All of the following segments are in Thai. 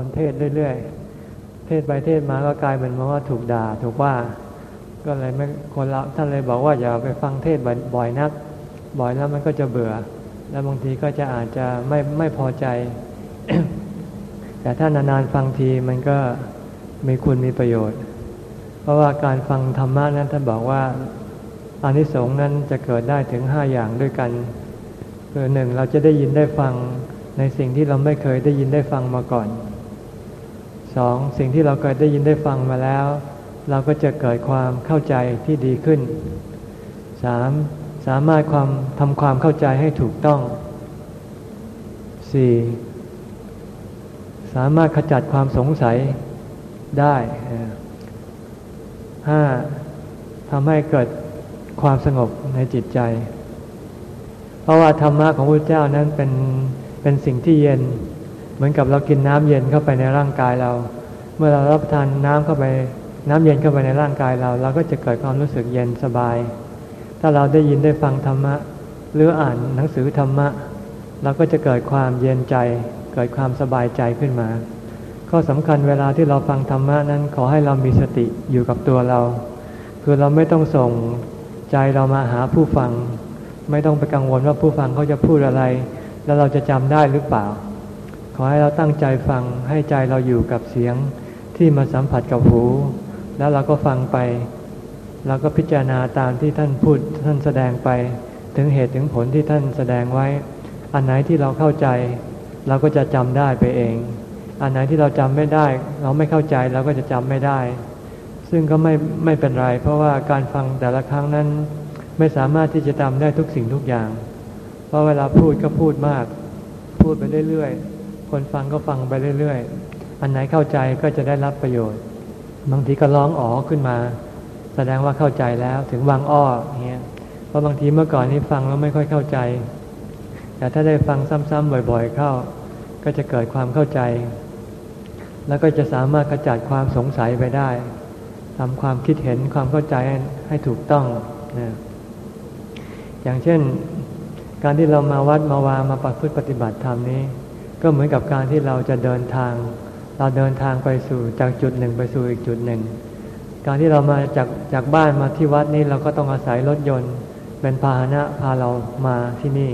คนเทศเรื่อยๆ เทศไปเทศมาก็กลายเป็นว่าถูกด่าถูกว่า ก็เลยไม่คนเราท่านเลยบอกว่าอย่าไปฟังเทศบ่อยนัก บ่อยแล้วมันก็จะเบื่อ แล้วบางทีก็จะอาจจะไม่ไม่พอใจ แต่ถ้านานๆฟังทีมันก็มีคุณมีประโยชน์ เพราะว่าการฟังธรรมะนั้นท่านบอกว่าอานิสงส์นั้นจะเกิดได้ถึงห้าอย่างด้วยกันคือหนึ่งเราจะได้ยินได้ฟังในสิ่งที่เราไม่เคยได้ยินได้ฟังมาก่อน สองสิ่งที่เราเคยได้ยินได้ฟังมาแล้ว เราก็จะเกิดความเข้าใจที่ดีขึ้นสามสามารถความทำความเข้าใจให้ถูกต้องสี่สามารถขจัดความสงสัยได้ห้าทำให้เกิดความสงบในจิตใจ เพราะว่าธรรมะของพระเจ้านั้นเป็นเป็นสิ่งที่เย็น เหมือนกับเรากินน้ำเย็นเข้าไปในร่างกายเรา เมื่อเรารับประทานน้ำเข้าไป น้ำเย็นเข้าไปในร่างกายเรา เราก็จะเกิดความรู้สึกเย็นสบาย ถ้าเราได้ยินได้ฟังธรรมะ หรืออ่านหนังสือธรรมะ เราก็จะเกิดความเย็นใจ เกิดความสบายใจขึ้นมา ข้อสำคัญเวลาที่เราฟังธรรมะนั้นขอให้เรามีสติอยู่กับตัวเรา คือเราไม่ต้องส่งใจเรามาหาผู้ฟัง ไม่ต้องไปกังวลว่าผู้ฟังเขาจะพูดอะไร แล้วเราจะจำได้หรือเปล่า ขอให้เราตั้งใจฟังให้ใจเราอยู่กับเสียงที่มาสัมผัสกับหู แล้วเราก็ฟังไป เราก็พิจารณาตามที่ท่านพูดท่านแสดงไป ถึงเหตุถึงผลที่ท่านแสดงไว้ อันไหนที่เราเข้าใจ เราก็จะจำได้ไปเอง อันไหนที่เราจำไม่ได้ เราไม่เข้าใจเราก็จะจำไม่ได้ ซึ่งก็ไม่ไม่เป็นไร เพราะว่าการฟังแต่ละครั้งนั้น ไม่สามารถที่จะทำได้ทุกสิ่งทุกอย่าง เพราะเวลาพูดก็พูดมาก พูดไปเรื่อยๆ คนฟังก็ฟังไปเรื่อย ๆ อันไหนเข้าใจก็จะได้รับประโยชน์ บางทีก็ร้องอ๋อขึ้นมา แสดงว่าเข้าใจแล้วถึงวางอ้อเงี้ยเพราะบางทีเมื่อก่อนนี้ฟังแล้วไม่ค่อยเข้าใจ แต่ถ้าได้ฟังซ้ำๆบ่อยๆ เข้า ก็จะเกิดความเข้าใจ แล้วก็จะสามารถกระจัดความสงสัยไปได้ทำความคิดเห็นความเข้าใจให้ถูกต้องนะอย่างเช่น การที่เรามาวัดมาวามาปฏิปฏิบัติธรรมนี้ ก็เหมือนกับการที่เราจะเดินทาง เราเดินทางไปสู่จากจุดหนึ่งไปสู่อีกจุดหนึ่ง การที่เรามาจากจากบ้านมาที่วัดนี้เราก็ต้องอาศัยรถยนต์ เป็นพาหนะพาเรามาที่นี่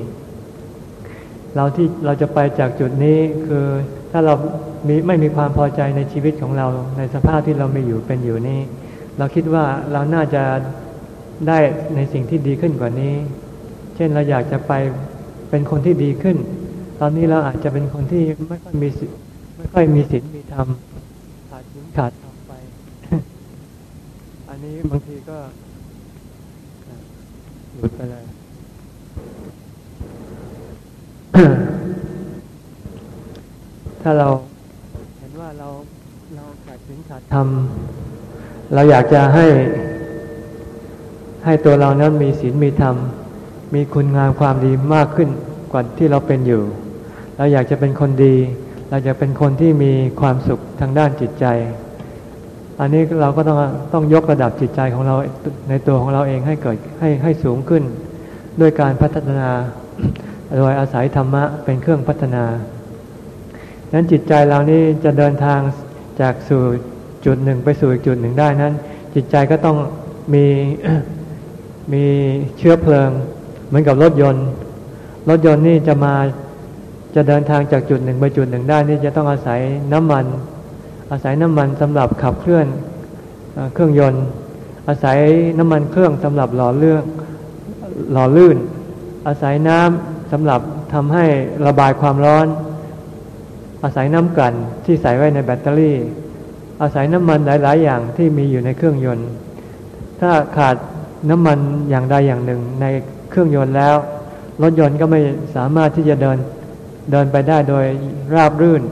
เราที่เราจะไปจากจุดนี้คือถ้าเรามีไม่มีความพอใจในชีวิตของเราในสภาพที่เราไม่อยู่เป็นอยู่นี้ เราคิดว่าเราน่าจะได้ในสิ่งที่ดีขึ้นกว่านี้ เช่นเราอยากจะไปเป็นคนที่ดีขึ้น ตอนนี้เราอาจจะเป็นคนที่ไม่ค่อยมีไม่ค่อยมีศีลมีธรรมขาดศีลขาดธรรมไป อันนี้บางทีก็หลุดไปเลยถ้าเราเห็นว่าเราเราขาดศีลขาดธรรมเราอยากจะให้ ให้ตัวเรานั้นมีศีลมีธรรมมีคุณงามความดีมากขึ้นกว่าที่เราเป็นอยู่ เราอยากจะเป็นคนดี เราจะเป็นคนที่มีความสุขทางด้านจิตใจ อันนี้เราก็ต้องต้องยกระดับจิตใจของเราในตัวของเราเองให้เกิดให้ให้สูงขึ้น ด้วยการพัฒนาโดยอาศัยธรรมะเป็นเครื่องพัฒนานั้นจิตใจเรานี่จะเดินทางจากสู่จุดหนึ่งไปสู่อีกจุดหนึ่งได้นั้น จิตใจก็ต้องมีมีเชื้อเพลิง เหมือนกับรถยนต์ รถยนต์นี่จะมา จะเดินทางจากจุดหนึ่งไปจุดหนึ่งได้นี่จะต้องอาศัยน้ำมัน อาศัยน้ำมันสำหรับขับเคลื่อนเครื่องยนต์ อาศัยน้ำมันเครื่องสำหรับหล่อเลื่องหล่อลื่น อาศัยน้ำสำหรับทำให้ระบายความร้อน อาศัยน้ำกลั่นที่ใส่ไว้ในแบตเตอรี่ อาศัยน้ำมันหลาย ๆ อย่างที่มีอยู่ในเครื่องยนต์ ถ้าขาดน้ำมันอย่างใดอย่างหนึ่งในเครื่องยนต์แล้ว รถยนต์ก็ไม่สามารถที่จะเดิน เดินไปได้โดยราบรื่น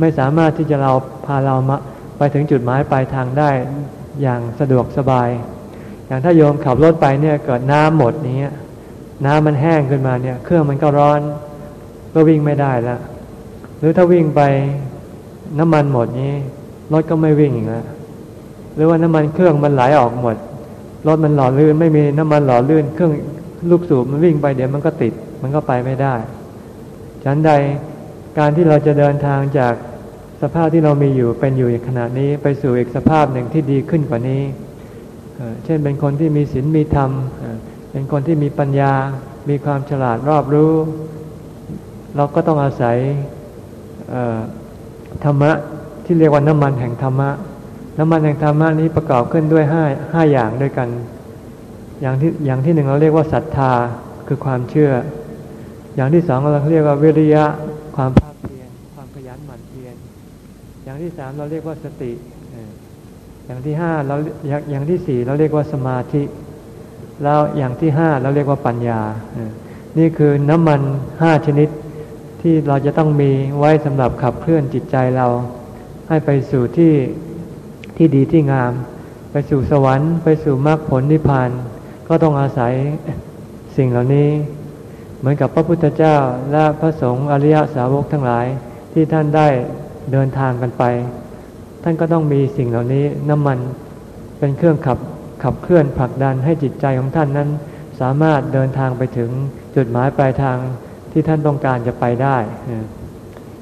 ไม่สามารถที่จะเราพาเรามาไปถึงจุดหมายปลายทางได้อย่างสะดวกสบาย อย่างถ้าโยมขับรถไปเนี่ยเกิดน้ำหมดนี้น้ำมันแห้งขึ้นมาเนี่ยเครื่องมันก็ร้อนก็วิ่งไม่ได้แล้วหรือถ้าวิ่งไปน้ำมันหมดนี้รถก็ไม่วิ่งอีกแล้วหรือว่าน้ำมันเครื่องมันไหลออกหมดรถมันหล่อลื่นไม่มีน้ำมันหล่อลื่นเครื่องลูกสูบมันวิ่งไปเดี๋ยวมันก็ติด มันก็ไปไม่ได้ ฉันใดการที่เราจะเดินทางจากสภาพที่เรามีอยู่เป็นอยู่อย่างขณะนี้ไปสู่อีกสภาพหนึ่งที่ดีขึ้นกว่านี้ เช่นเป็นคนที่มีศีลมีธรรม เป็นคนที่มีปัญญา มีความฉลาดรอบรู้ เราก็ต้องอาศัยธรรมะที่เรียกว่าน้ำมันแห่งธรรมะ น้ำมันแห่งธรรมะนี้ประกอบขึ้นด้วยห้าห้าอย่างด้วยกัน อย่างที่อย่างที่หนึ่งเราเรียกว่าศรัทธาคือความเชื่อ อย่างที่สองเราเรียกว่าวิริยะความภาคเพียรความขยันหมั่นเพียรอย่างที่สามเราเรียกว่าสติ อย่างที่ห้าเราอย่างที่สี่เราเรียกว่าสมาธิ แล้วอย่างที่ห้าเราเรียกว่าปัญญา นี่คือน้ำมันห้าชนิดที่เราจะต้องมีไว้สำหรับขับเคลื่อนจิตใจเรา ให้ไปสู่ที่ที่ดีที่งาม ไปสู่สวรรค์ ไปสู่มรรคผลนิพพานก็ต้องอาศัยสิ่งเหล่านี้ เหมือนกับพระพุทธเจ้าและพระสงฆ์อริยสาวกทั้งหลายที่ท่านได้เดินทางกันไป ท่านก็ต้องมีสิ่งเหล่านี้น้ำมันเป็นเครื่องขับขับเคลื่อนผลักดันให้จิตใจของท่านนั้น สามารถเดินทางไปถึงจุดหมายปลายทางที่ท่านต้องการจะไปได้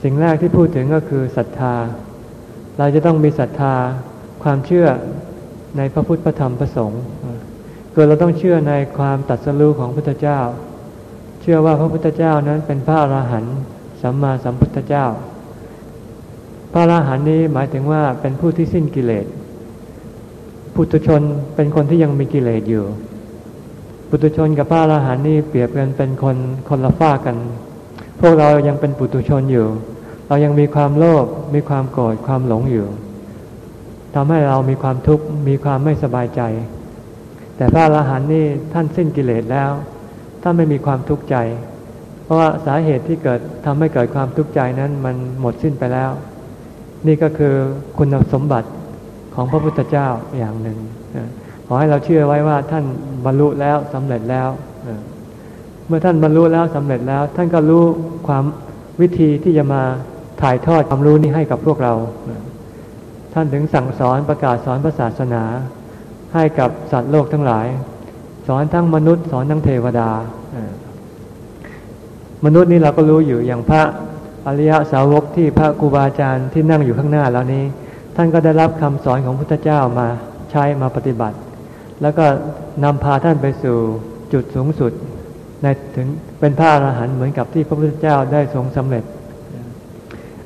สิ่งแรกที่พูดถึงก็คือศรัทธา เราจะต้องมีศรัทธาความเชื่อในพระพุทธพระธรรมพระสงฆ์เกิดเราต้องเชื่อในความตัดสู้ของพระพุทธเจ้า เชื่อว่าพระพุทธเจ้านั้นเป็นพระอรหันต์สัมมาสัมพุทธเจ้า พระอรหันต์นี้หมายถึงว่าเป็นผู้ที่สิ้นกิเลสพุทธชนเป็นคนที่ยังมีกิเลสอยู่ ปุถุชนกับพระอรหันต์นี่เปรียบกันเป็นคนคนละฝ้ากัน พวกเรายังเป็นปุถุชนอยู่ เรายังมีความโลภมีความโกรธความหลงอยู่ทำให้เรามีความทุกข์มีความไม่สบายใจ แต่พระอรหันต์นี่ท่านสิ้นกิเลสแล้ว ท่าไม่มีความทุกข์ใจ เพราะว่าสาเหตุที่เกิดทำให้เกิดความทุกข์ใจนั้นมันหมดสิ้นไปแล้ว นี่ก็คือคุณสมบัติของพระพุทธเจ้าอย่างหนึ่งขอให้เราเชื่อไว้ว่าท่านบรรลุแล้วสำเร็จแล้วเมื่อท่านบรรลุแล้วสำเร็จแล้ว ท่านก็รู้ความวิธีที่จะมาถ่ายทอดความรู้นี้ให้กับพวกเรา ท่านถึงสั่งสอนประกาศสอนพระศาสนา ให้กับสัตว์โลกทั้งหลาย สอนทั้งมนุษย์ สอนทั้งเทวดามนุษย์นี่เราก็รู้อยู่อย่างพระอริยสาวกที่พระครูบาอาจารย์ที่นั่งอยู่ข้างหน้าแล้วนี้ ท่านก็ได้รับคำสอนของพุทธเจ้ามาใช้มาปฏิบัติ แล้วก็นำพาท่านไปสู่จุดสูงสุดในถึงเป็นพระอรหันต์เหมือนกับที่พระพุทธเจ้าได้ทรงสำเร็จ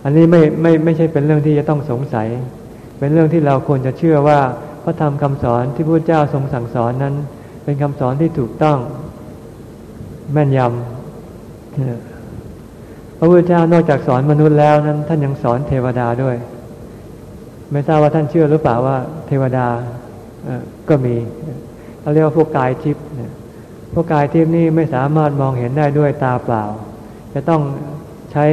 อันนี้ไม่ไม่ไม่ใช่เป็นเรื่องที่จะต้องสงสัย เป็นเรื่องที่เราควรจะเชื่อว่าพระธรรมคำสอนที่พระพุทธเจ้าทรงสั่งสอนนั้น เป็นคำสอนที่ถูกต้องแม่นยำพระพุทธเจ้านอกจากสอนมนุษย์แล้วนั้น ท่านยังสอนเทวดาด้วย ไม่ทราบว่าท่านเชื่อหรือเปล่าว่า เทวดาก็มีเราเรียกว่าพวกกายทิพย์พวกกายทิพย์นี่ไม่สามารถมองเห็นได้ด้วยตาเปล่า จะต้องใช้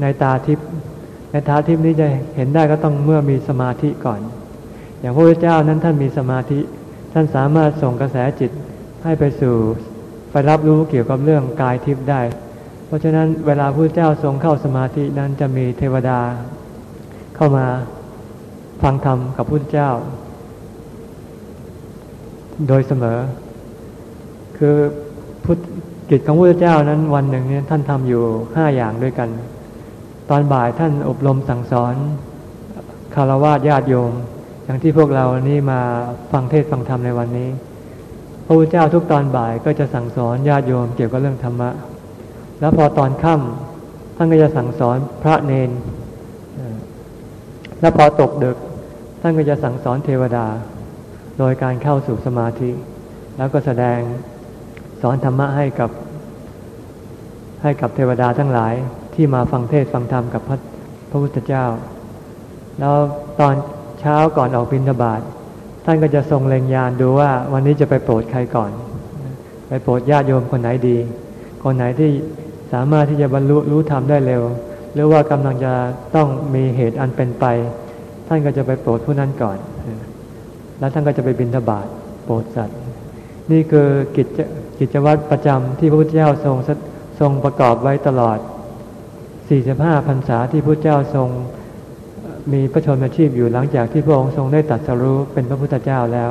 ในตาทิพย์ในตาทิพย์นี้จะเห็นได้ก็ต้องเมื่อมีสมาธิก่อน อย่างพระพุทธเจ้านั้นท่านมีสมาธิ ท่านสามารถส่งกระแสจิตให้ไปสู่ไปรับรู้เกี่ยวกับเรื่องกายทิพย์ได้ เพราะฉะนั้นเวลาพระเจ้าทรงเข้าสมาธินั้นจะมีเทวดา เข้ามาฟังธรรมกับพระเจ้า โดยเสมอ คือพุทธกิจของพระเจ้านั้นวันหนึ่งเนี่ยท่านทำอยู่ห้าอย่างด้วยกัน ตอนบ่ายท่านอบรมสั่งสอนคารวะญาติโยม อย่างที่พวกเรานี่มาฟังเทศฟังธรรมในวันนี้ พระพุทธเจ้าทุกตอนบ่ายก็จะสั่งสอนญาติโยมเกี่ยวกับเรื่องธรรมะ แล้วพอตอนค่ำท่านก็จะสั่งสอนพระเนน แล้วพอตกดึก ท่านก็จะสั่งสอนเทวดา โดยการเข้าสู่สมาธิ แล้วก็แสดงสอนธรรมะให้กับ ให้กับเทวดาทั้งหลายที่มาฟังเทศฟังธรรมกับพระพระพุทธเจ้า แล้วตอน เช้าก่อนออกบิณฑบาตท่านก็จะทรงเล็งยานดูว่า วันนี้จะไปโปรดใครก่อน ไปโปรดญาติโยมคนไหนดี คนไหนที่สามารถที่จะบรรลุรู้ธรรมได้เร็ว หรือว่ากำลังจะต้องมีเหตุอันเป็นไป ท่านก็จะไปโปรดผู้นั้นก่อน แล้วท่านก็จะไปบิณฑบาตโปรดสัตว์ นี่คือกิจกิจวัตรประจำที่พระพุทธเจ้าทรงทรงประกอบไว้ตลอด 45พรรษาที่พระพุทธเจ้าทรง มีพระชนมาชีพอยู่หลังจากที่พระองค์ทรงได้ตัดสรู้เป็นพระพุทธเจ้าแล้ว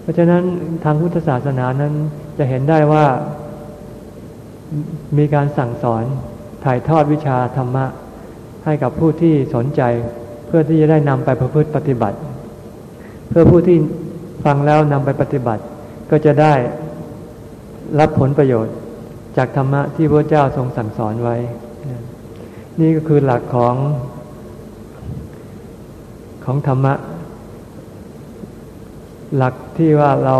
เพราะฉะนั้นทางพุทธศาสนานั้นจะเห็นได้ว่ามีการสั่งสอนถ่ายทอดวิชาธรรมะใให้กับผู้ที่สนใจเพื่อที่จะได้นำไปประพฤติปฏิบัติ เพื่อผู้ที่ฟังแล้วนำไปปฏิบัติ ก็จะได้รับผลประโยชน์จากธรรมะที่พระเจ้าทรงสั่งสอนไว้ นี่ก็คือหลักของ ของธรรมะ หลักที่ว่าเรา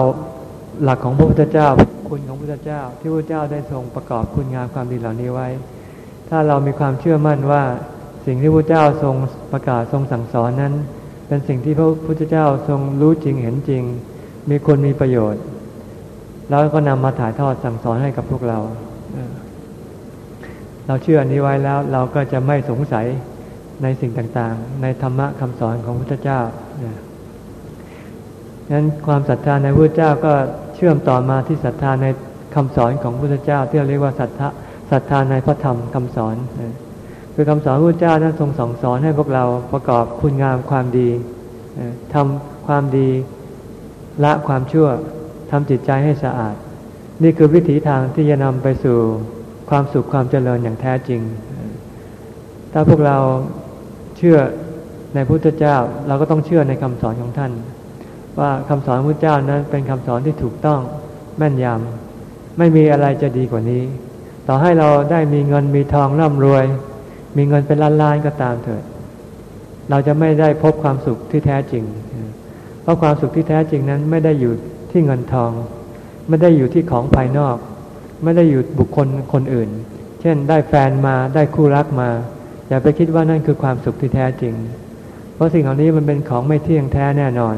หลักของพระพุทธเจ้า คุณของพระพุทธเจ้า ที่พระเจ้าได้ทรงประกอบคุณงามความดีเหล่านี้ไว้ ถ้าเรามีความเชื่อมั่นว่าสิ่งที่พระเจ้าทรงประกาศทรงสั่งสอนนั้น เป็นสิ่งที่พระพุทธเจ้าทรงรู้จริงเห็นจริง มีคนมีประโยชน์ แล้วก็นำมาถ่ายทอดสั่งสอนให้กับพวกเรา เราเชื่ออันนี้ไว้แล้ว เราก็จะไม่สงสัย ในสิ่งต่างๆ ในธรรมะคำสอนของพระพุทธเจ้านั้นความศรัทธาในพระเจ้าก็เชื่อมต่อมาที่ศรัทธาในคำสอนของพระพุทธเจ้า ที่เราเรียกว่าศรัทธาศรัทธาในพระธรรมคำสอน คือคำสอนพระเจ้านั้นทรงสอนสอนให้พวกเราประกอบคุณงามความดีทำความดีละความชั่วทำจิตใจให้สะอาด นี่คือวิถีทางที่จะนำไปสู่ความสุขความเจริญอย่างแท้จริง ถ้าพวกเรา เชื่อในพุทธเจ้า เราก็ต้องเชื่อในคำสอนของท่าน ว่าคำสอนพระเจ้านั้นเป็นคำสอนที่ถูกต้องแม่นยำไม่มีอะไรจะดีกว่านี้ ต่อให้เราได้มีเงินมีทองร่ำรวย มีเงินเป็นล้านๆก็ตามเถิด เราจะไม่ได้พบความสุขที่แท้จริง เพราะความสุขที่แท้จริงนั้นไม่ได้อยู่ที่เงินทอง ไม่ได้อยู่ที่ของภายนอก ไม่ได้อยู่บุคคลคนอื่น เช่น ได้แฟนมาได้คู่รักมา อย่าไปคิดว่านั่นคือความสุขที่แท้จริง เพราะสิ่งเหล่านี้มันเป็นของไม่เที่ยงแท้แน่นอน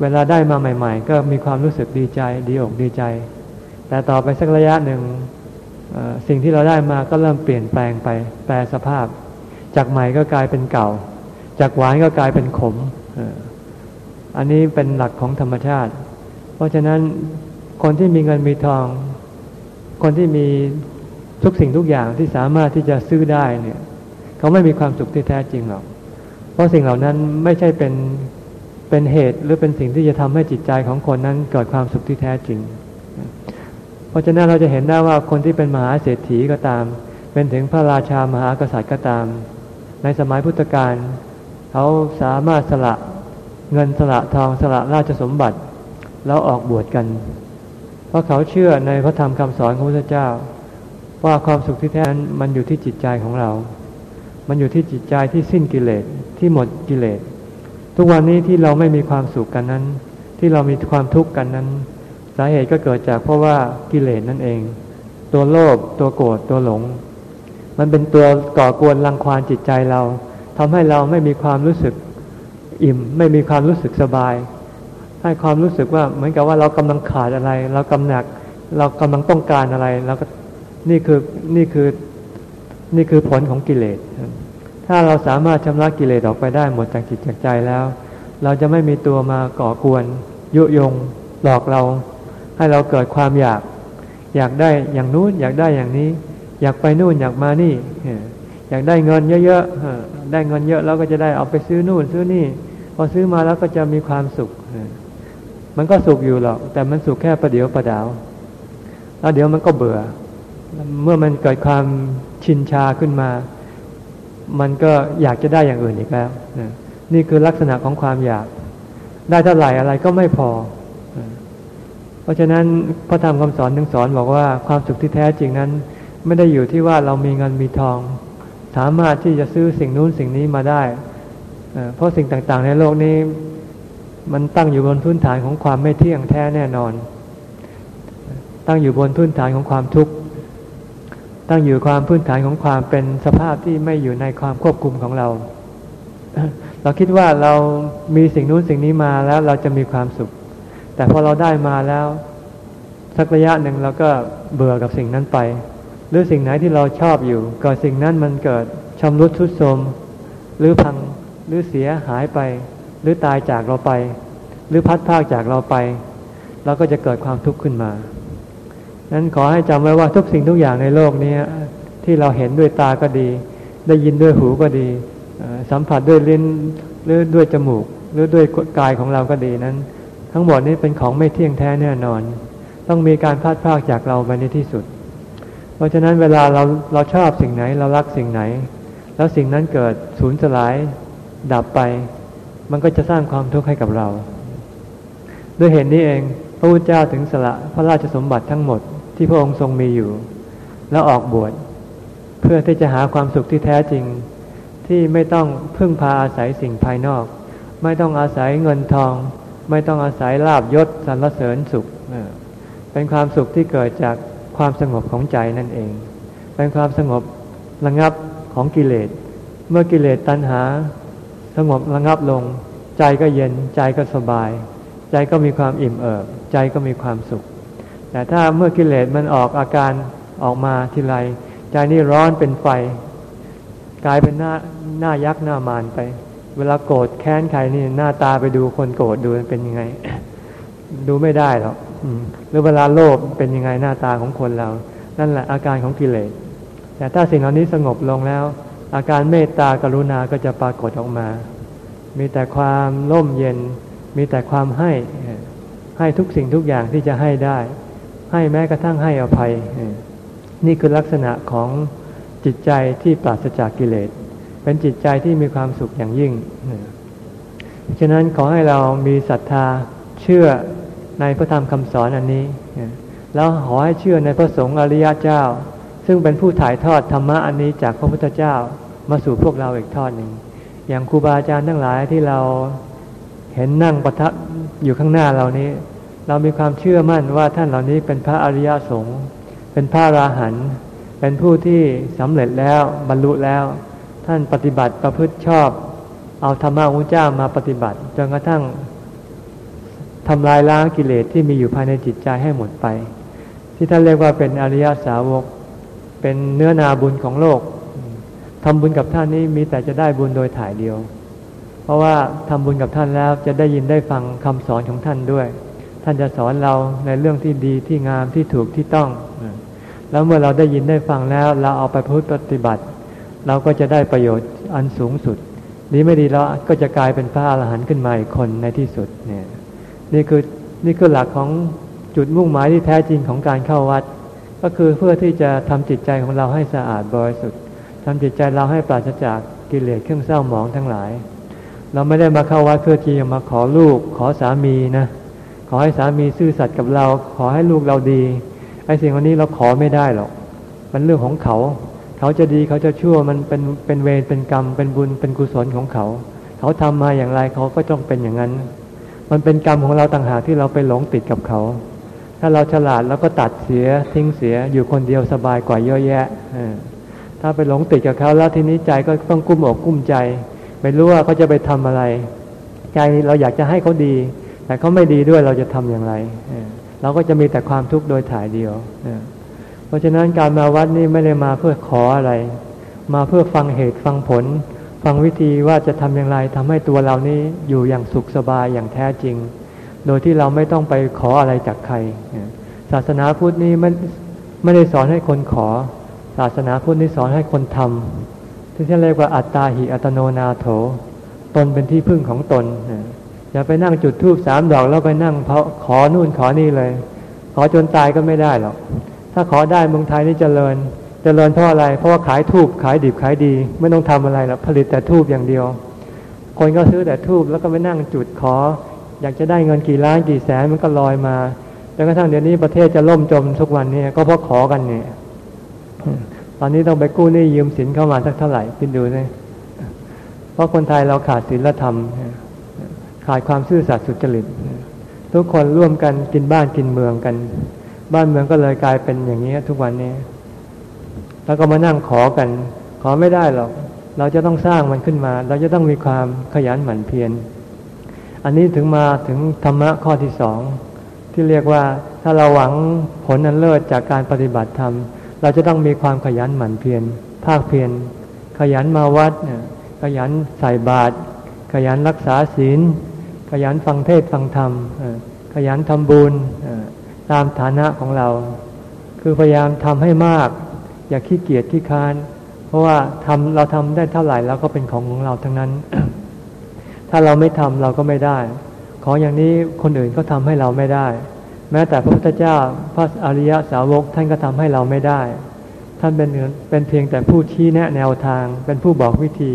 เวลาได้มาใหม่ ๆ ก็มีความรู้สึกดีใจดีอกดีใจ แต่ต่อไปสักระยะหนึ่งสิ่งที่เราได้มาก็เริ่มเปลี่ยนแปลงไปแปลสภาพ จากใหม่ก็กลายเป็นเก่า จากหวานก็กลายเป็นขม อันนี้เป็นหลักของธรรมชาติ เพราะฉะนั้นคนที่มีเงินมีทอง คนที่มีทุกสิ่งทุกอย่างที่สามารถที่จะซื้อได้เนี่ย เขาไม่มีความสุขที่แท้จริงหรอก เพราะสิ่งเหล่านั้นไม่ใช่เป็นเป็นเหตุหรือเป็นสิ่งที่จะทำให้จิตใจของคนนั้นเกิดความสุขที่แท้จริง เพราะฉะนั้นเราจะเห็นได้ว่าคนที่เป็นมหาเศรษฐีก็ตาม เป็นถึงพระราชามหากษัตริย์ก็ตาม ในสมัยพุทธกาลเขาสามารถสละเงินสละทองสละราชสมบัติ แล้วออกบวชกัน เพราะเขาเชื่อในพระธรรมคำสอนของพระเจ้า ว่าความสุขที่แท้นั้นมันอยู่ที่จิตใจของเรา มันอยู่ที่จิตใจที่สิ้นกิเลสที่หมดกิเลส ทุกวันนี้ที่เราไม่มีความสุขกันนั้น ที่เรามีความทุกข์กันนั้น สาเหตุก็เกิดจากเพราะว่ากิเลสนั่นเอง ตัวโลภตัวโกรธตัวหลง มันเป็นตัวก่อกวนรังควานจิตใจเราทำให้เราไม่มีความรู้สึกอิ่ม ไม่มีความรู้สึกสบาย ให้ความรู้สึกว่าเหมือนกับว่าเรากำลังขาดอะไร เรากำหนัก เรากำลังต้องการอะไรเราก็นี่คือนี่คือนี่คือผลของกิเลส ถ้าเราสามารถชำระกิเลสออกไปได้หมดจากจิตจากใจแล้ว เราจะไม่มีตัวมาก่อกวน ยุยง หลอกเรา ให้เราเกิดความอยาก อยากได้อย่างนู้นอยากได้อย่างนี้ อยากไปนู่นอยากมานี่ อยากได้เงินเยอะๆได้เงินเยอะแล้วก็จะได้เอาไปซื้อนู่นซื้อนี่ พอซื้อมาแล้วก็จะมีความสุข มันก็สุขอยู่หรอก แต่มันสุขแค่ประเดี๋ยวประดาว แล้วเดี๋ยวมันก็เบื่อ เมื่อมันเกิดความชินชาขึ้นมา มันก็อยากจะได้อย่างอื่นอีกแล้ว นี่คือลักษณะของความอยาก ได้เท่าไหร่อะไรก็ไม่พอ เพราะฉะนั้นพระธรรมคำสอนถึงสอนบอกว่าความสุขที่แท้จริงนั้น ไม่ได้อยู่ที่ว่าเรามีเงินมีทอง สามารถที่จะซื้อสิ่งนู้นสิ่งนี้มาได้ เพราะสิ่งต่างๆ ในโลกนี้ มันตั้งอยู่บนพื้นฐานของความไม่เที่ยงแท้แน่นอน ตั้งอยู่บนพื้นฐานของความทุกข์ ตั้งอยู่ความพื้นฐานของความเป็นสภาพที่ไม่อยู่ในความควบคุมของเรา เราคิดว่าเรามีสิ่งนู้นสิ่งนี้มาแล้วเราจะมีความสุข แต่พอเราได้มาแล้ว สักระยะหนึ่งเราก็เบื่อกับสิ่งนั้นไป หรือสิ่งไหนที่เราชอบอยู่ก็สิ่งนั้นมันเกิดชำรุดทุดโทรมหรือพังหรือเสียหายไป หรือตายจากเราไป หรือพัดพากจากเราไป เราก็จะเกิดความทุกข์ขึ้นมา นั้นขอให้จำไว้ว่าทุกสิ่งทุกอย่างในโลกนี้ที่เราเห็นด้วยตาก็ดี ได้ยินด้วยหูก็ดี สัมผัสด้วยลิ้นหรือด้วยจมูก หรือด้วยกายของเราก็ดีนั้น ทั้งหมดนี้เป็นของไม่เที่ยงแท้แน่นอน ต้องมีการพัดพลากจากเราไปในที่สุด เพราะฉะนั้นเวลาเราเราชอบสิ่งไหนเรารักสิ่งไหน แล้วสิ่งนั้นเกิดสูญสลายดับไป มันก็จะสร้างความทุกข์ให้กับเรา ด้วยเหตุนนี้เองพระพุทธเจ้าถึงสละพระราชสมบัติทั้งหมด ที่พระองค์ทรงมีอยู่ แล้วออกบวชเพื่อที่จะหาความสุขที่แท้จริง ที่ไม่ต้องพึ่งพาอาศัยสิ่งภายนอก ไม่ต้องอาศัยเงินทอง ไม่ต้องอาศัยลาบยศสรรเสริญสุข เป็นความสุขที่เกิดจากความสงบของใจนั่นเอง เป็นความสงบระงับของกิเลส เมื่อกิเลสตัณหา สงบระงับลง ใจก็เย็นใจก็สบาย ใจก็มีความอิ่มเอิบ ใจก็มีความสุข แต่ถ้าเมื่อกิเลสมันออกอาการออกมาทีไรใจนี่ร้อนเป็นไฟ กลายเป็นหน้าหน้ายักษ์หน้ามารไป เวลาโกรธแค้นใครนี่หน้าตาไปดูคนโกรธดูเป็นยังไง ดูไม่ได้หรอกหรือเวลาโลภเป็นยังไงหน้าตาของคนเรา นั่นแหละอาการของกิเลส แต่ถ้าสิ่งเหล่านี้สงบลงแล้ว อาการเมตตากรุณาก็จะปรากฏออกมา มีแต่ความร่มเย็น มีแต่ความให้ ให้ทุกสิ่งทุกอย่างที่จะให้ได้ ให้แม้กระทั่งให้อภัย นี่คือลักษณะของจิตใจที่ปราศจากกิเลส เป็นจิตใจที่มีความสุขอย่างยิ่งฉะนั้นขอให้เรามีศรัทธาเชื่อในพระธรรมคำสอนอันนี้ แล้วขอให้เชื่อในพระสงฆ์อริยเจ้า ซึ่งเป็นผู้ถ่ายทอดธรรมะอันนี้จากพระพุทธเจ้ามาสู่พวกเราอีกทอดหนึ่ง อย่างครูบาอาจารย์ทั้งหลายที่เราเห็นนั่งประทับอยู่ข้างหน้าเรานี้ เรามีความเชื่อมั่นว่าท่านเหล่านี้เป็นพระอริยสงฆ์เป็นพระราหันเป็นผู้ที่สำเร็จแล้วบรรลุแล้ว ท่านปฏิบัติประพฤติชอบ เอาธรรมะของเจ้ามาปฏิบัติจนกระทั่งทำลายล้างกิเลสที่มีอยู่ภายในจิตใจให้หมดไป ที่ท่านเรียกว่าเป็นอริยสาวก เป็นเนื้อนาบุญของโลกทำบุญกับท่านนี้มีแต่จะได้บุญโดยถ่ายเดียว เพราะว่าทำบุญกับท่านแล้วจะได้ยินได้ฟังคำสอนของท่านด้วย ท่านจะสอนเราในเรื่องที่ดีที่งามที่ถูกที่ต้อง แล้วเมื่อเราได้ยินได้ฟังแล้ว เราเอาไปพูดปฏิบัติ เราก็จะได้ประโยชน์อันสูงสุด นี้ไม่ดีแล้วก็จะกลายเป็นพระอรหันต์ขึ้นมาอีกคนในที่สุดเนี่ยนี่คือนี่คือหลักของจุดมุ่งหมายที่แท้จริงของการเข้าวัด ก็คือเพื่อที่จะทำจิตใจของเราให้สะอาดบริสุทธิ์ทำจิตใจเราให้ปราศจากกิเลสเครื่องเศร้าหมองทั้งหลาย เราไม่ได้มาเข้าวัดเพื่อที่จะมาขอลูกขอสามีนะ ขอให้สามีซื่อสัตย์กับเรา ขอให้ลูกเราดีไอ้สิ่งวันนี้เราขอไม่ได้หรอก มันเรื่องของเขา เขาจะดีเขาจะชั่วมันเป็นเป็นเวรเป็นกรรม เป็นบุญเป็นกุศลของเขา เขาทำมาอย่างไรเขาก็ต้องเป็นอย่างนั้น มันเป็นกรรมของเราต่างหากที่เราไปหลงติดกับเขา ถ้าเราฉลาดแล้วก็ตัดเสียทิ้งเสียอยู่คนเดียวสบายกว่าเยอะแยะถ้าไปหลงติดกับเขาแล้วทีนี้ใจก็ต้องกุ้มอกกุ้มใจ ไม่รู้ว่าเขาจะไปทำอะไร ใจเราอยากจะให้เขาดี แต่เขาไม่ดีด้วยเราจะทำอย่างไร เราก็จะมีแต่ความทุกข์โดยถ่ายเดียว เพราะฉะนั้นการมาวัดนี่ไม่ได้มาเพื่อขออะไร มาเพื่อฟังเหตุฟังผล ฟังวิธีว่าจะทำอย่างไรทำให้ตัวเรานี้อยู่อย่างสุขสบายอย่างแท้จริง โดยที่เราไม่ต้องไปขออะไรจากใคร ศาสนาพุทธนี้ไม่ไม่ได้สอนให้คนขอ ศาสนาพุทธนี้สอนให้คนทำที่เรียกว่าอัตตาหิอัตโนนาโถ ตนเป็นที่พึ่งของตน อย่าไปนั่งจุดธูปสามดอกแล้วไปนั่งพราะขอนู่นขอนี่เลย ขอจนตายก็ไม่ได้หรอก ถ้าขอได้เมืองไทยนี่จเจริญเจริญเพราะอะไร เพราะว่าขายทูบขายดิบขายดี ไม่ต้องทำอะไรแล้วผลิตแต่ทูบอย่างเดียว คนก็ซื้อแต่ทูบแล้วก็ไปนั่งจุดขอ อยากจะได้เงินกี่ล้านกี่แสนมันก็ลอยมาจนกระทั่งเดี๋ยวนี้ประเทศจะล่มจมทุกวันนี้ก็เพราะขอกันเนี่ยตอนนี้ต้องไปกู้หนี้ยืมสินเข้ามาสักเท่าไหร่คิดดูนะเพราะคนไทยเราขาดศีลธรรม ขาดความซื่อสัตย์สุจริต ทุกคนร่วมกันกินบ้านกินเมืองกัน บ้านเมืองก็เลยกลายเป็นอย่างนี้ทุกวันนี้ แล้วก็มานั่งขอกัน ขอไม่ได้หรอก เราจะต้องสร้างมันขึ้นมา เราจะต้องมีความขยันหมั่นเพียรอันนี้ถึงมาถึงธรรมะข้อที่สองที่เรียกว่าถ้าเราหวังผลอันเลิศจากการปฏิบัติธรรม เราจะต้องมีความขยันหมั่นเพียรภาคเพียรขยันมาวัดขยันใส่บาตรขยันรักษาศีล ขยันฟังเทศฟังธรรมขยันทำบุญตามฐานะของเรา คือพยายามทำให้มาก อย่าขี้เกียจขี้ค้าน เพราะว่าทำเราทำได้เท่าไหร่แล้วก็เป็นของของเราทั้งนั้น ถ้าเราไม่ทำเราก็ไม่ได้ ขออย่างนี้คนอื่นก็ทำให้เราไม่ได้ แม้แต่พระพุทธเจ้าพระอริยสาวกท่านก็ทำให้เราไม่ได้ ท่านเป็นเป็นเพียงแต่ผู้ชี้แนะแนวทาง เป็นผู้บอกวิธี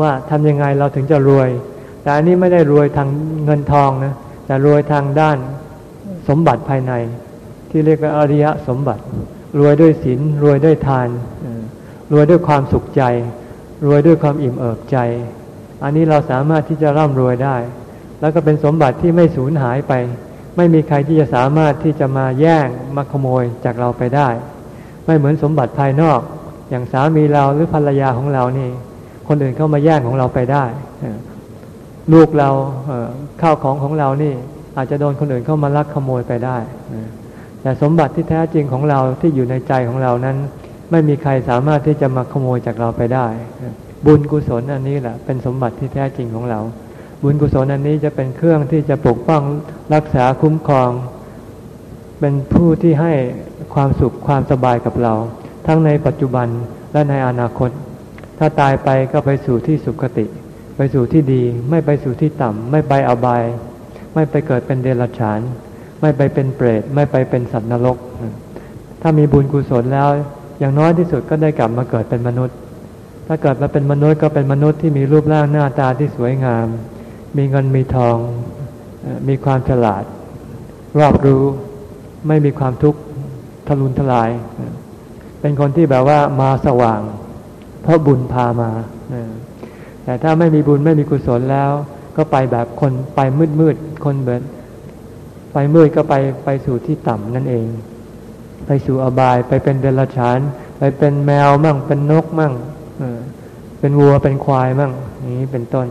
ว่าทำยังไงเราถึงจะรวย แต่อันนี้ไม่ได้รวยทางเงินทองนะ แต่รวยทางด้านสมบัติภายใน ที่เรียกว่าอริยสมบัติ รวยด้วยศีลรวยด้วยทานรวยด้วยความสุขใจ รวยด้วยความอิ่มเอิบใจ อันนี้เราสามารถที่จะร่ำรวยได้ แล้วก็เป็นสมบัติที่ไม่สูญหายไป ไม่มีใครที่จะสามารถที่จะมาแย่งมาขโมยจากเราไปได้ ไม่เหมือนสมบัติภายนอก อย่างสามีเราหรือภรรยาของเรานี่ คนอื่นเข้ามาแย่งของเราไปได้ ลูกเราข้าวของของเรานี่ อาจจะโดนคนอื่นเข้ามาลักขโมยไปได้ แต่สมบัติที่แท้จริงของเราที่อยู่ในใจของเรานั้น ไม่มีใครสามารถที่จะมาขโมยจากเราไปได้ บุญกุศลอันนี้แหละเป็นสมบัติที่แท้จริงของเรา บุญกุศลอันนี้จะเป็นเครื่องที่จะปกป้องรักษาคุ้มครอง เป็นผู้ที่ให้ความสุขความสบายกับเรา ทั้งในปัจจุบันและในอนาคต ถ้าตายไปก็ไปสู่ที่สุขติ ไปสู่ที่ดี ไม่ไปสู่ที่ต่ำไม่ไปอบาย ไม่ไปเกิดเป็นเดรัจฉาน ไม่ไปเป็นเปรต ไม่ไปเป็นสัตว์นรก ถ้ามีบุญกุศลแล้ว อย่างน้อยที่สุดก็ได้กลับมาเกิดเป็นมนุษย์ ถ้าเกิดมาเป็นมนุษย์ก็เป็นมนุษย์ที่มีรูปร่างหน้าตาที่สวยงาม มีเงินมีทอง มีความฉลาด รอบรู้ ไม่มีความทุกข์ทะลุนทลาย เป็นคนที่แบบว่ามาสว่าง เพราะบุญพามา แต่ถ้าไม่มีบุญไม่มีกุศลแล้ว ก็ไปแบบคนไปมืดมืดคนเบิดไปมืดก็ไปไปสู่ที่ต่ำนั่นเอง ไปสู่อบายไปเป็นเดรัจฉาน ไปเป็นแมวมั่ง เป็นนกมั่งเป็นวัวเป็นควายมั่งนี้เป็นต้น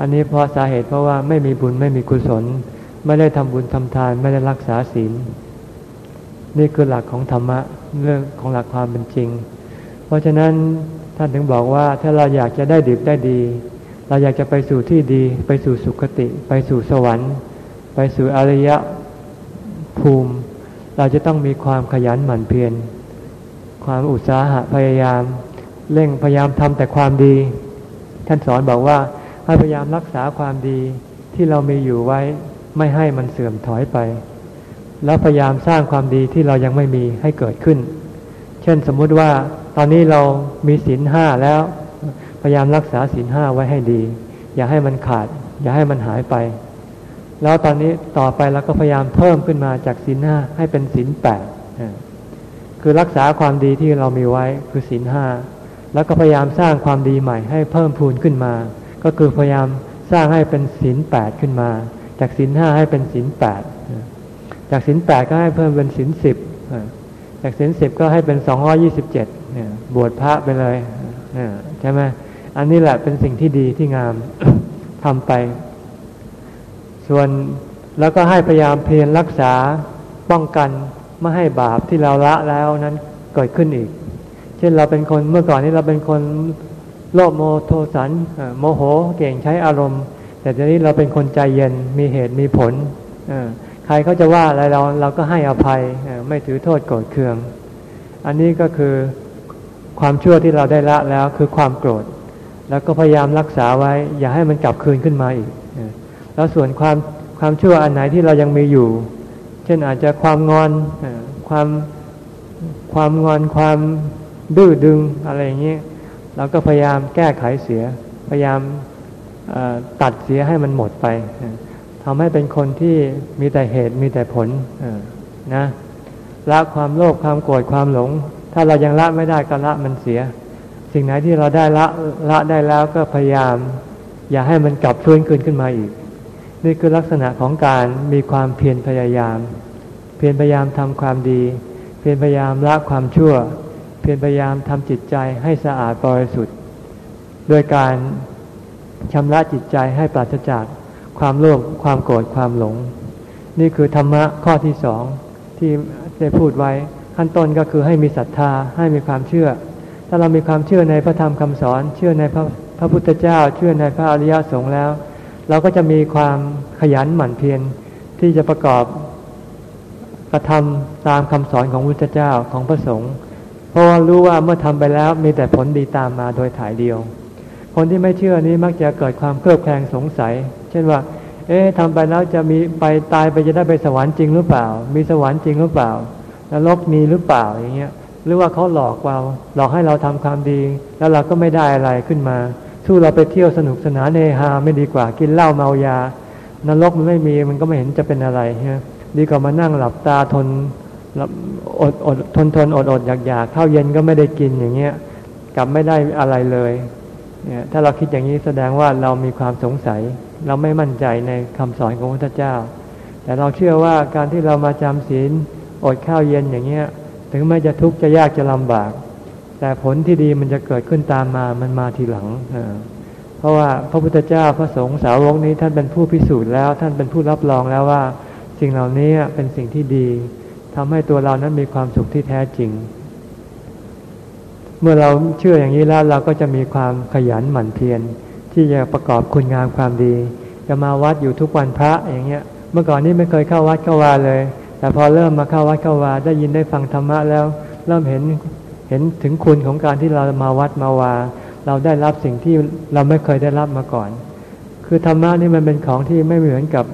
อันนี้เพราะสาเหตุเพราะว่าไม่มีบุญไม่มีกุศล ไม่ได้ทำบุญทำทาน ไม่ได้รักษาศีลนี่คือหลักของธรรมะเรื่องของหลักความเป็นจริง เพราะฉะนั้น ท่านถึงบอกว่าถ้าเราอยากจะได้ดีได้ดี เราอยากจะไปสู่ที่ดี ไปสู่สุคติ ไปสู่สวรรค์ ไปสู่อริยภูมิ เราจะต้องมีความขยันหมั่นเพียรความอุตสาหะพยายาม เร่งพยายามทำแต่ความดี ท่านสอนบอกว่าให้พยายามรักษาความดีที่เรามีอยู่ไว้ไม่ให้มันเสื่อมถอยไป แล้วพยายามสร้างความดีที่เรายังไม่มีให้เกิดขึ้น เช่นสมมุติว่า อนนี้เรามีศีลห้าแล้ว พยายามรักษาศีลห้าไว้ให้ดี อย่าให้มันขาด อย่าให้มันหายไป แล้วตอนนี้ต่อไปเราก็พยายามเพิ่มขึ้นมาจากศีลห้าให้เป็นศีลแปดคือรักษาความดีที่เรามีไว้คือศีลห้าแล้วก็พยายามสร้างความดีใหม่ให้เพิ่มพูนขึ้นมา ก็คือพยายามสร้างให้เป็นศีลแปดขึ้นมา จากศีลห้าให้เป็นศีลแปดจากศีลแปดก็ให้เพิ่มเป็นศีลสิบ จากศีลสิบก็ให้เป็นสองร้อยี่สิบเจ็ดเนี่ยบวชพระไปเลยใช่ไหมอันนี้แหละเป็นสิ่งที่ดีที่งามทำไป ส่วนแล้วก็ให้พยายามเพียรรักษาป้องกันไม่ให้บาปที่เราละแล้วนั้นเกิดขึ้นอีก เช่นเราเป็นคนเมื่อก่อนนี้เราเป็นคนโลภโมโทสันโมโหเก่งใช้อารมณ์ แต่ทีนี้เราเป็นคนใจเย็นมีเหตุมีผลใค รเขาจะว่าอะไรเราเราก็ให้อภัยไม่ถือโทษโกรธเคือง อันนี้ก็คือความชั่วที่เราได้ละแล้วคือความโกรธ แล้วก็พยายามรักษาไว้ อย่าให้มันกลับคืนขึ้นมาอีก แล้วส่วนความความชั่วอันไหนที่เรายังมีอยู่ เช่นอาจจะความงอนความความงอนความดื้อดึงอะไรอย่างนี้เราก็พยายามแก้ไขเสีย พยายามตัดเสียให้มันหมดไป ทำให้เป็นคนที่มีแต่เหตุมีแต่ผลนะละความโลภความโกรธความหลง ถ้าเรายังละไม่ได้ก็ละมันเสีย สิ่งไหนที่เราได้ละละได้แล้วก็พยายาม อย่าให้มันกลับฟื้นคืนขึ้นมาอีก นี่คือลักษณะของการมีความเพียรพยายาม เพียรพยายามทำความดี เพียรพยายามละความชั่ว เพียรพยายามทำจิตใจให้สะอาดบริสุทธิ์ด้วยการชำระจิตใจให้ปราศจาก ความโลภความโกรธความหลง นี่คือธรรมะข้อที่สองที่ได้พูดไว้ขั้นต้นก็คือให้มีศรัทธาให้มีความเชื่อ ถ้าเรามีความเชื่อในพระธรรมคำสอน เชื่อในพระพระพุทธเจ้า เชื่อในพระอริยสงฆ์แล้ว เราก็จะมีความขยันหมั่นเพียรที่จะประกอบกระทำตามคำสอนของพุทธเจ้าของพระสงฆ์เพราะว่ารู้ว่าเมื่อทำไปแล้วมีแต่ผลดีตามมาโดยถ่ายเดียว คนที่ไม่เชื่อนี้มักจะเกิดความเครือบแคลงสงสัย เช่นว่า เอ๊ะทำไปแล้วจะมีไปตายไปจะได้ไปสวรรค์จริงหรือเปล่า มีสวรรค์จริงหรือเปล่านรกมีหรือเปล่าอย่างเงี้ย หรือว่าเขาหลอกเราหลอกให้เราทำความดี แล้วเราก็ไม่ได้อะไรขึ้นมาสู้เราไปเที่ยวสนุกสนานเนฮาไม่ดีกว่ากินเหล้าเมายานรกมันไม่มีมันก็ไม่เห็นจะเป็นอะไรใช่ดีกว่ามานั่งหลับตาทนอดอดทนทนอดอดอยากอยากข้าวเย็นก็ไม่ได้กินอย่างเงี้ยกลับไม่ได้อะไรเลย เนี่ยถ้าเราคิดอย่างนี้แสดงว่าเรามีความสงสัย เราไม่มั่นใจในคำสอนของพระพุทธเจ้า แต่เราเชื่อว่าการที่เรามาจำศีลอดข้าวเย็นอย่างเงี้ยถึงแม้จะทุกข์จะยากจะลำบาก แต่ผลที่ดีมันจะเกิดขึ้นตามมามันมาทีหลังเพราะว่าพระพุทธเจ้าพระสงฆ์สาวกนี้ท่านเป็นผู้พิสูจน์แล้ว ท่านเป็นผู้รับรองแล้วว่า สิ่งเหล่านี้เป็นสิ่งที่ดีทำให้ตัวเรานั้นมีความสุขที่แท้จริง เมื่อเราเชื่ออย่างนี้แล้วเราก็จะมีความขยันหมั่นเพียรที่จะประกอบคุณงามความดี จะมาวัดอยู่ทุกวันพระอย่างเงี้ย เมื่อก่อนนี้ไม่เคยเข้าวัดเข้าวาเลย แต่พอเริ่มมาเข้าวัดเข้าวาได้ยินได้ฟังธรรมะแล้ว เริ่มเห็นเห็นถึงคุณของการที่เรามาวัดมาวา เราได้รับสิ่งที่เราไม่เคยได้รับมาก่อน คือธรรมะนี่มันเป็นของที่ไม่เหมือนกับ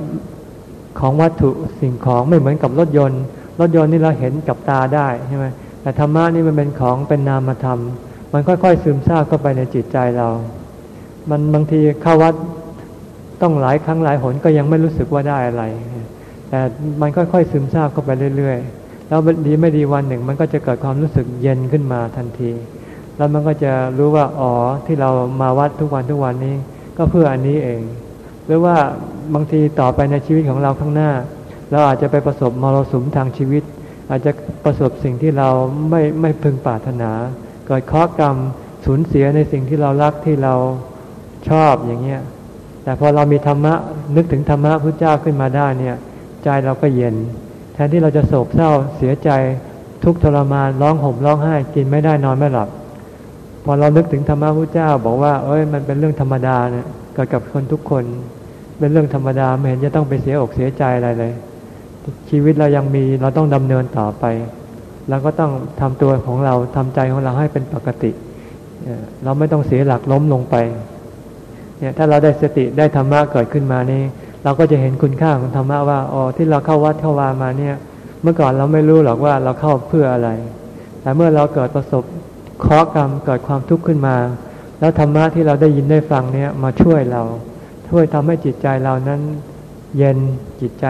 ของวัตถุสิ่งของไม่เหมือนกับรถยนต์ รถยนต์นี่เราเห็นกับตาได้ใช่ไหม แต่ธรรมะนี่มันเป็นของเป็นนามธรรม มันค่อยๆซึมซาบเข้าไปในจิตใจเรา มันบางทีเข้าวัดต้องหลายครั้งหลายหนก็ยังไม่รู้สึกว่าได้อะไร แต่มันค่อยๆซึมซาบเข้าไปเรื่อยๆ แล้วดีไม่ดีวันหนึ่ง มันก็จะเกิดความรู้สึกเย็นขึ้นมาทันที แล้วมันก็จะรู้ว่าอ๋อที่เรามาวัดทุกวันทุกวันนี้ ก็เพื่ออันนี้เอง หรือว่าบางทีต่อไปในชีวิตของเราข้างหน้า เราอาจจะไปประสบมรสุมทางชีวิต อาจจะประสบสิ่งที่เราไม่ไม่พึงปรารถนาเกิดข้อกรรมสูญเสียในสิ่งที่เรารักที่เราชอบอย่างเงี้ยแต่พอเรามีธรรมะนึกถึงธรรมะพระเจ้าขึ้นมาได้เนี่ย ใจเราก็เย็น แทนที่เราจะโศกเศร้าเสียใจทุกทรมานร้องห่มร้องไห้กินไม่ได้นอนไม่หลับ พอเรานึกถึงธรรมะพระเจ้า บอกว่า เอ้ยมันเป็นเรื่องธรรมดาเนี่ยเกิดกับคนทุกคน เป็นเรื่องธรรมดาไม่เห็นจะต้องไปเสียอกเสียใจอะไรเลย ชีวิตเรายังมีเราต้องดำเนินต่อไปเราก็ต้องทำตัวของเราทำใจของเราให้เป็นปกติ เราไม่ต้องเสียหลักล้มลงไปเนี่ยถ้าเราได้สติได้ธรรมะเกิดขึ้นมานี่เราก็จะเห็นคุณค่าของธรรมะว่าอ๋อที่เราเข้าวัดเข้าวามาเนี่ย เมื่อก่อนเราไม่รู้หรอกว่าเราเข้าเพื่ออะไร แต่เมื่อเราเกิดประสบเคราะกรรมเกิดความทุกข์ขึ้นมา แล้วธรรมะที่เราได้ยินได้ฟังเนี่ยมาช่วยเรา ช่วยทำให้จิตใจเรานั้น เย็นจิตใจ